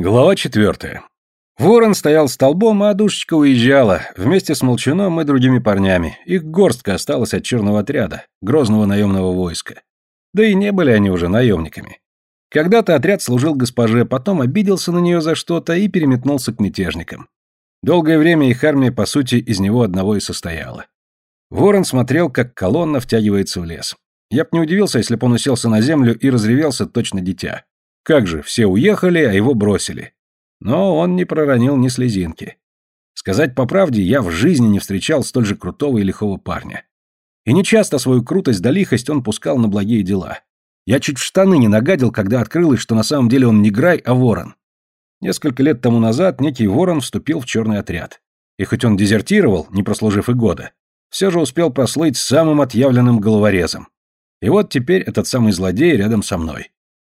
Глава четвертая. Ворон стоял столбом, а душечка уезжала, вместе с Молчуном и другими парнями. Их горстка осталась от черного отряда, грозного наемного войска. Да и не были они уже наемниками. Когда-то отряд служил госпоже, потом обиделся на нее за что-то и переметнулся к мятежникам. Долгое время их армия, по сути, из него одного и состояла. Ворон смотрел, как колонна втягивается в лес. Я б не удивился, если бы он уселся на землю и разревелся точно дитя. Как же, все уехали, а его бросили. Но он не проронил ни слезинки. Сказать по правде, я в жизни не встречал столь же крутого и лихого парня. И нечасто свою крутость да лихость он пускал на благие дела. Я чуть в штаны не нагадил, когда открылось, что на самом деле он не Грай, а Ворон. Несколько лет тому назад некий Ворон вступил в черный отряд. И хоть он дезертировал, не прослужив и года, все же успел прослыть самым отъявленным головорезом. И вот теперь этот самый злодей рядом со мной.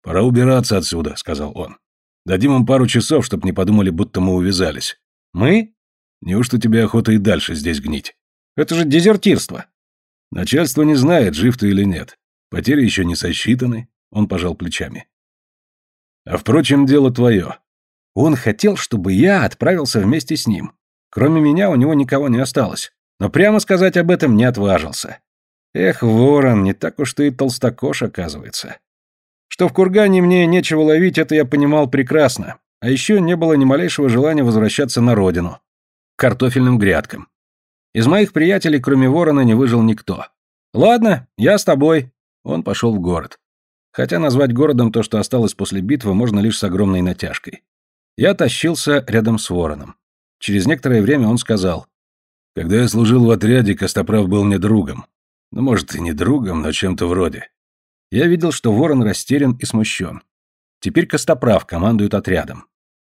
«Пора убираться отсюда», — сказал он. «Дадим им пару часов, чтоб не подумали, будто мы увязались». «Мы?» «Неужто тебе охота и дальше здесь гнить?» «Это же дезертирство». «Начальство не знает, жив ты или нет. Потери еще не сосчитаны», — он пожал плечами. «А впрочем, дело твое. Он хотел, чтобы я отправился вместе с ним. Кроме меня у него никого не осталось. Но прямо сказать об этом не отважился. Эх, ворон, не так уж ты и толстокош, оказывается. Что в кургане мне нечего ловить, это я понимал прекрасно. А еще не было ни малейшего желания возвращаться на родину. К картофельным грядкам. Из моих приятелей, кроме ворона, не выжил никто. Ладно, я с тобой. Он пошел в город. Хотя назвать городом то, что осталось после битвы, можно лишь с огромной натяжкой. Я тащился рядом с вороном. Через некоторое время он сказал. «Когда я служил в отряде, Костоправ был мне другом. Ну, может, и не другом, но чем-то вроде. Я видел, что Ворон растерян и смущен. Теперь Костоправ командует отрядом.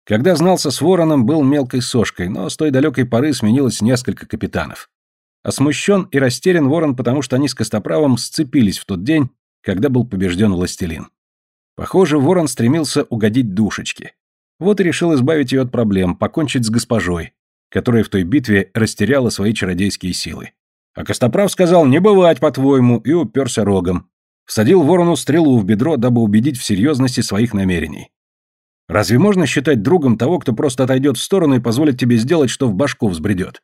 Когда знался с Вороном, был мелкой сошкой, но с той далекой поры сменилось несколько капитанов. А смущен и растерян Ворон, потому что они с Костоправом сцепились в тот день, когда был побежден властелин. Похоже, Ворон стремился угодить душечке. Вот и решил избавить ее от проблем, покончить с госпожой, которая в той битве растеряла свои чародейские силы. А Костоправ сказал «не бывать, по-твоему», и уперся рогом. Всадил ворону стрелу в бедро, дабы убедить в серьезности своих намерений. Разве можно считать другом того, кто просто отойдет в сторону и позволит тебе сделать, что в башку взбредет?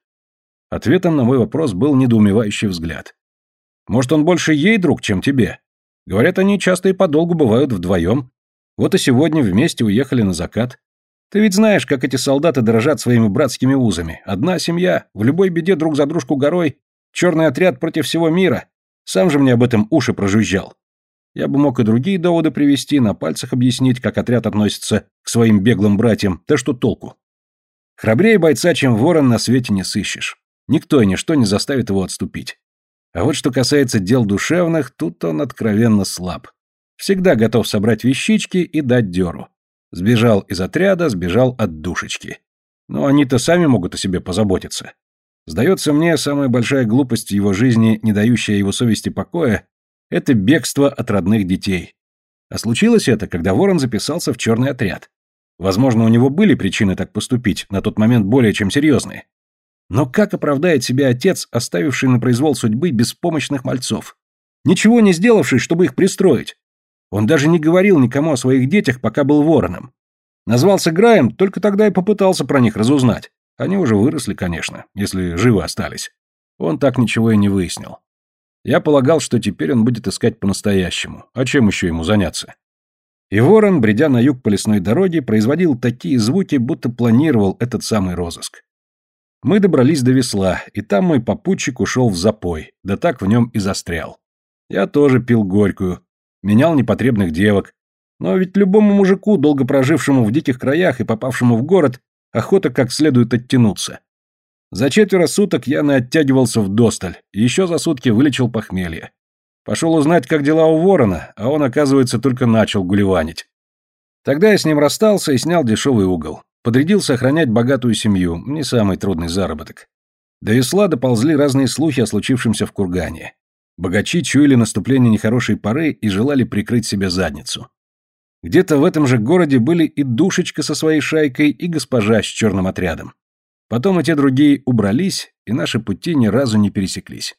Ответом на мой вопрос был недоумевающий взгляд. Может, он больше ей друг, чем тебе? Говорят, они часто и подолгу бывают вдвоем. Вот и сегодня вместе уехали на закат. Ты ведь знаешь, как эти солдаты дорожат своими братскими узами. Одна семья, в любой беде друг за дружку горой, черный отряд против всего мира. Сам же мне об этом уши прожужжал. Я бы мог и другие доводы привести, на пальцах объяснить, как отряд относится к своим беглым братьям, да что толку. Храбрее бойца, чем ворон, на свете не сыщешь. Никто и ничто не заставит его отступить. А вот что касается дел душевных, тут он откровенно слаб. Всегда готов собрать вещички и дать дёру. Сбежал из отряда, сбежал от душечки. Но они-то сами могут о себе позаботиться. Сдается мне, самая большая глупость его жизни, не дающая его совести покоя, это бегство от родных детей. А случилось это, когда Ворон записался в черный отряд. Возможно, у него были причины так поступить, на тот момент более чем серьезные. Но как оправдает себя отец, оставивший на произвол судьбы беспомощных мальцов? Ничего не сделавший, чтобы их пристроить. Он даже не говорил никому о своих детях, пока был вороном. Назвался Граем, только тогда и попытался про них разузнать. Они уже выросли, конечно, если живы остались. Он так ничего и не выяснил. Я полагал, что теперь он будет искать по-настоящему. А чем еще ему заняться? И ворон, бредя на юг по лесной дороге, производил такие звуки, будто планировал этот самый розыск. Мы добрались до весла, и там мой попутчик ушел в запой, да так в нем и застрял. Я тоже пил горькую, менял непотребных девок. Но ведь любому мужику, долго прожившему в диких краях и попавшему в город, охота как следует оттянуться. За четверо суток я наоттягивался в досталь, еще за сутки вылечил похмелье. Пошел узнать, как дела у ворона, а он, оказывается, только начал гулеванить. Тогда я с ним расстался и снял дешевый угол. Подрядился охранять богатую семью, не самый трудный заработок. До весла доползли разные слухи о случившемся в Кургане. Богачи чуяли наступление нехорошей поры и желали прикрыть себе задницу. Где-то в этом же городе были и Душечка со своей шайкой, и госпожа с черным отрядом. Потом и те другие убрались, и наши пути ни разу не пересеклись.